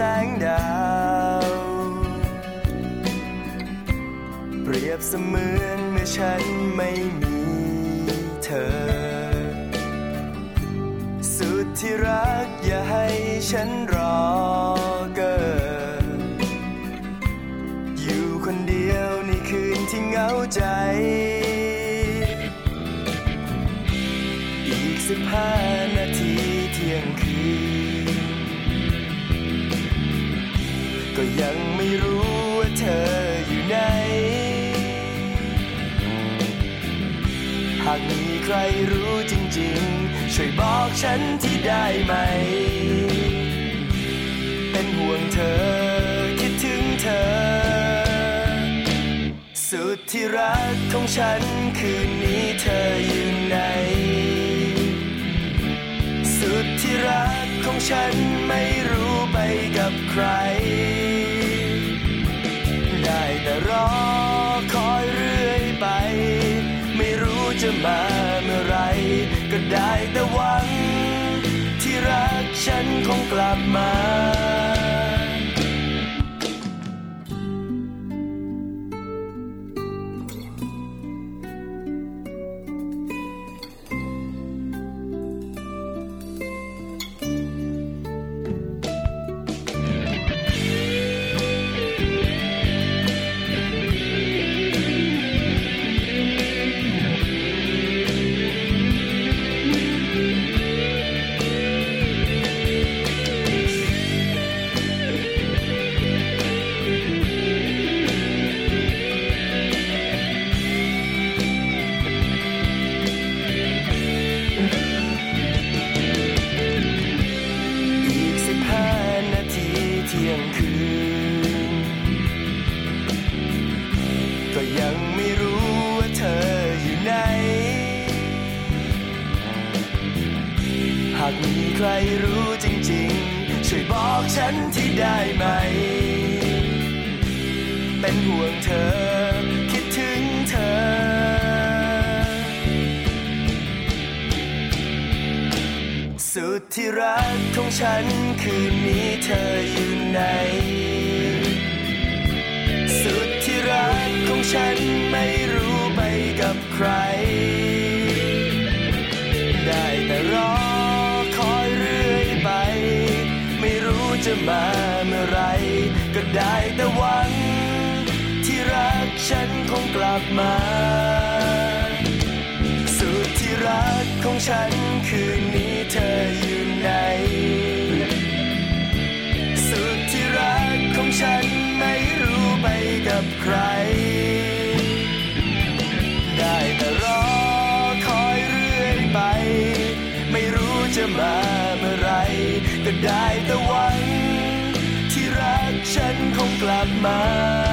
แสงดาว เปรียบเสมือนเมื่อฉันไม่มีเธอ สุดที่รักอย่าให้ฉันรอเกินอยู่คนเดียวในคืนที่เหงาใจ อีกสิบห้านาทีเที่ยงคืน ก็ยังไม่รู้ว่าเธออยู่ไหน หากมีใครรู้จริงๆ ช่วยบอกฉันที่ได้ไหม เป็นห่วงเธอ คิดถึงเธอ สุดที่รักของฉันคืนนี้เธออยู่ไหน สุดที่รักของฉันไม่รู้ไปกับใคร มาเมื่อไรก็ได้แต่หวัง ที่รักฉันคงกลับมาากมีใครรู้จริงๆ ช่วยบอกฉันที่ได้ไหม เป็นห่วงเธอ คิดถึงเธอ สุดที่รักของฉันคืนนี้เธออยู่ไหน สุดที่รักของฉันไม่รู้ไปกับใคร จะมาเมื่อไรก็ได้แต่หวัง ที่รักฉันคงกลับมา สุดที่รักของฉันคืนนี้เธออยู่ไหน สุดที่รักของฉันไม่รู้ไปกับใคร ได้แต่รอคอยเรื่อยไป ไม่รู้จะมาเมื่อไรก็ได้แต่หวัง ที่รั